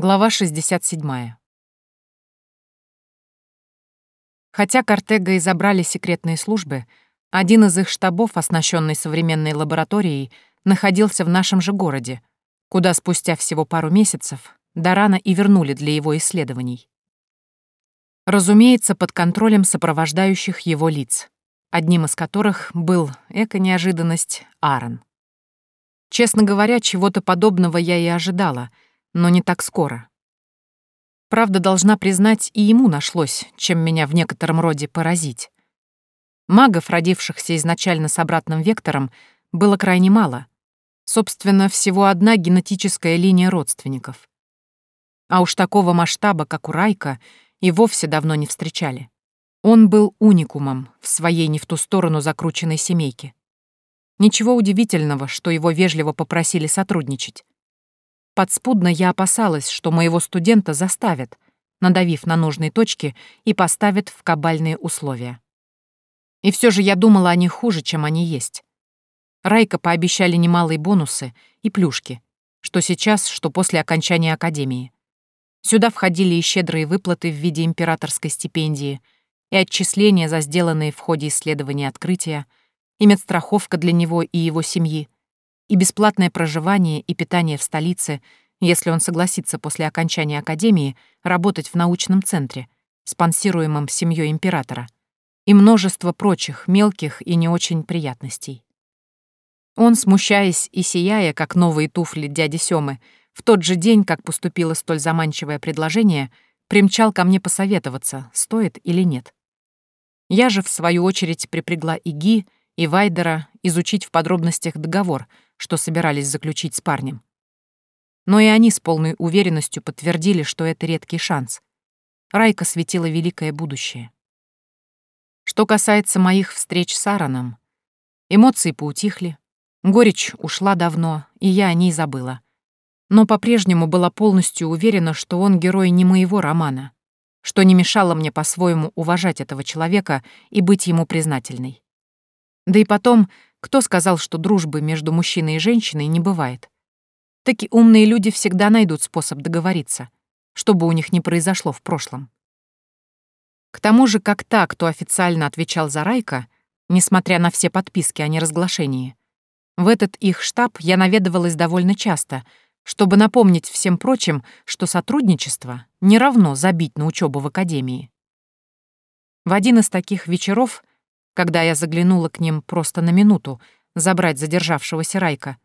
Глава 67. Хотя Кортега и забрали секретные службы, один из их штабов, оснащенный современной лабораторией, находился в нашем же городе, куда спустя всего пару месяцев Дарана и вернули для его исследований. Разумеется, под контролем сопровождающих его лиц, одним из которых был, эко-неожиданность, Аарон. Честно говоря, чего-то подобного я и ожидала — но не так скоро. Правда, должна признать, и ему нашлось, чем меня в некотором роде поразить. Магов, родившихся изначально с обратным вектором, было крайне мало. Собственно, всего одна генетическая линия родственников. А уж такого масштаба, как у Райка, и вовсе давно не встречали. Он был уникумом в своей не в ту сторону закрученной семейке. Ничего удивительного, что его вежливо попросили сотрудничать. Подспудно я опасалась, что моего студента заставят, надавив на нужные точки и поставят в кабальные условия. И все же я думала о них хуже, чем они есть. Райка пообещали немалые бонусы и плюшки, что сейчас, что после окончания академии. Сюда входили и щедрые выплаты в виде императорской стипендии, и отчисления за сделанные в ходе исследования открытия, и медстраховка для него и его семьи, и бесплатное проживание и питание в столице, если он согласится после окончания академии работать в научном центре, спонсируемом семьей императора, и множество прочих мелких и не очень приятностей. Он, смущаясь и сияя, как новые туфли дяди Сёмы, в тот же день, как поступило столь заманчивое предложение, примчал ко мне посоветоваться, стоит или нет. Я же, в свою очередь, припрягла Иги и Вайдера изучить в подробностях договор — что собирались заключить с парнем. Но и они с полной уверенностью подтвердили, что это редкий шанс. Райка светила великое будущее. Что касается моих встреч с Аароном, эмоции поутихли, горечь ушла давно, и я о ней забыла. Но по-прежнему была полностью уверена, что он герой не моего романа, что не мешало мне по-своему уважать этого человека и быть ему признательной. Да и потом кто сказал, что дружбы между мужчиной и женщиной не бывает? Таки умные люди всегда найдут способ договориться, что бы у них ни произошло в прошлом. К тому же, как та, кто официально отвечал за Райка, несмотря на все подписки о неразглашении, в этот их штаб я наведывалась довольно часто, чтобы напомнить всем прочим, что сотрудничество не равно забить на учебу в академии. В один из таких вечеров когда я заглянула к ним просто на минуту забрать задержавшегося Райка,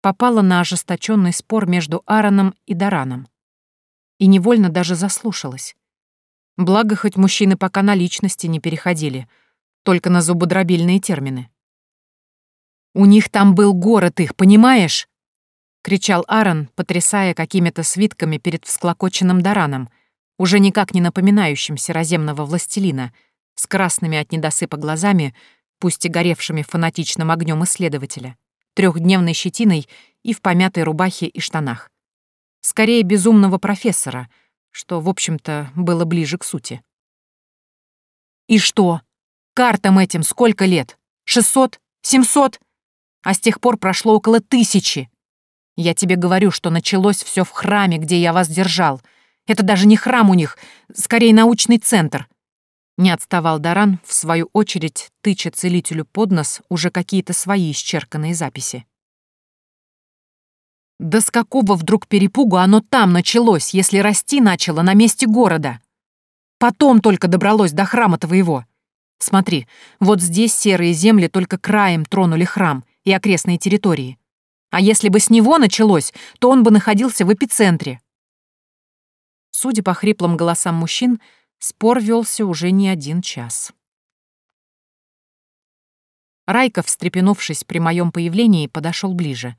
попала на ожесточенный спор между Аароном и Дараном. И невольно даже заслушалась. Благо, хоть мужчины пока на личности не переходили, только на зубодробильные термины. «У них там был город их, понимаешь?» — кричал Аарон, потрясая какими-то свитками перед всклокоченным Дараном, уже никак не напоминающим сероземного властелина — с красными от недосыпа глазами, пусть и горевшими фанатичным огнем исследователя, трехдневной щетиной и в помятой рубахе и штанах. Скорее, безумного профессора, что, в общем-то, было ближе к сути. «И что? Картам этим сколько лет? Шестьсот? Семьсот? А с тех пор прошло около тысячи. Я тебе говорю, что началось все в храме, где я вас держал. Это даже не храм у них, скорее научный центр. Не отставал Даран, в свою очередь, тыча целителю под нос уже какие-то свои исчерканные записи. Да с какого вдруг перепугу оно там началось, если расти начало на месте города? Потом только добралось до храма твоего. Смотри, вот здесь серые земли только краем тронули храм и окрестные территории. А если бы с него началось, то он бы находился в эпицентре. Судя по хриплым голосам мужчин, Спор велся уже не один час. Райка, встрепенувшись при моем появлении, подошел ближе.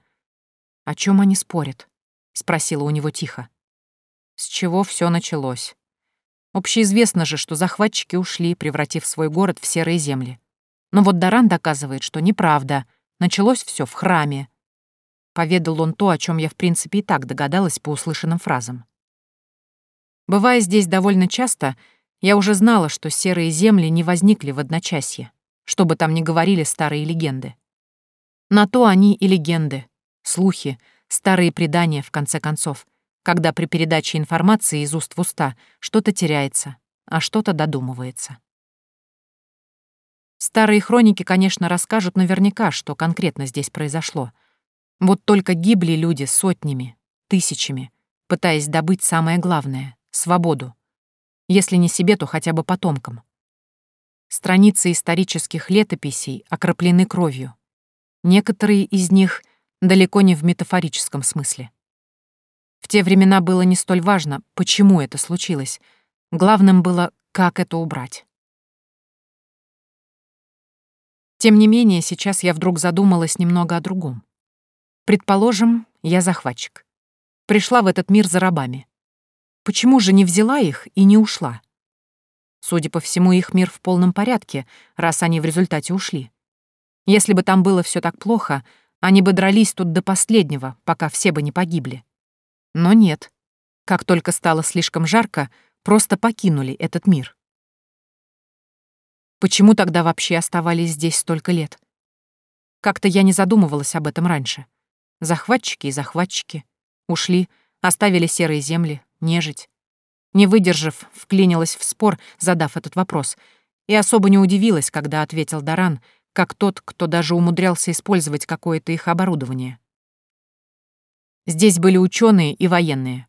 «О чем они спорят?» — спросила у него тихо. С чего все началось? Общеизвестно же, что захватчики ушли, превратив свой город в серые земли. Но вот Даран доказывает, что неправда. Началось все в храме. Поведал он то, о чем я в принципе и так догадалась по услышанным фразам. Бывая здесь довольно часто, я уже знала, что серые земли не возникли в одночасье, что бы там ни говорили старые легенды. На то они и легенды, слухи, старые предания, в конце концов, когда при передаче информации из уст в уста что-то теряется, а что-то додумывается. Старые хроники, конечно, расскажут наверняка, что конкретно здесь произошло. Вот только гибли люди сотнями, тысячами, пытаясь добыть самое главное — свободу. Если не себе, то хотя бы потомкам. Страницы исторических летописей окроплены кровью. Некоторые из них далеко не в метафорическом смысле. В те времена было не столь важно, почему это случилось. Главным было, как это убрать. Тем не менее, сейчас я вдруг задумалась немного о другом. Предположим, я захватчик. Пришла в этот мир за рабами. Почему же не взяла их и не ушла? Судя по всему, их мир в полном порядке, раз они в результате ушли. Если бы там было все так плохо, они бы дрались тут до последнего, пока все бы не погибли. Но нет. Как только стало слишком жарко, просто покинули этот мир. Почему тогда вообще оставались здесь столько лет? Как-то я не задумывалась об этом раньше. Захватчики и захватчики. Ушли, оставили серые земли, нежить. Не выдержав, вклинилась в спор, задав этот вопрос, и особо не удивилась, когда ответил Даран, как тот, кто даже умудрялся использовать какое-то их оборудование. Здесь были ученые и военные.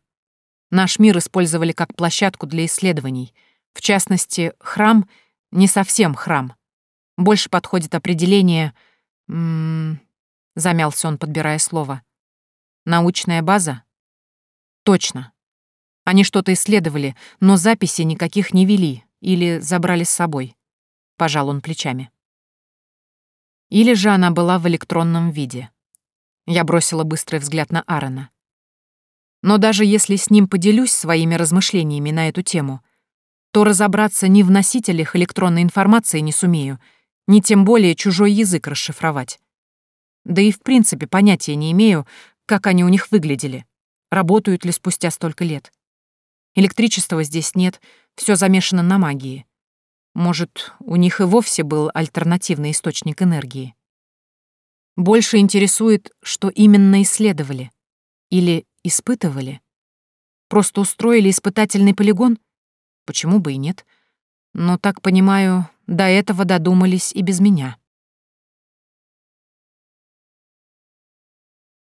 Наш мир использовали как площадку для исследований. В частности, храм — не совсем храм. Больше подходит определение... М -м, замялся он, подбирая слово. Научная база? Точно. Они что-то исследовали, но записи никаких не вели или забрали с собой. Пожал он плечами. Или же она была в электронном виде. Я бросила быстрый взгляд на Аарона. Но даже если с ним поделюсь своими размышлениями на эту тему, то разобраться ни в носителях электронной информации не сумею, ни тем более чужой язык расшифровать. Да и в принципе понятия не имею, как они у них выглядели, работают ли спустя столько лет. Электричества здесь нет, все замешано на магии. Может, у них и вовсе был альтернативный источник энергии. Больше интересует, что именно исследовали. Или испытывали. Просто устроили испытательный полигон — Почему бы и нет? Но, так понимаю, до этого додумались и без меня.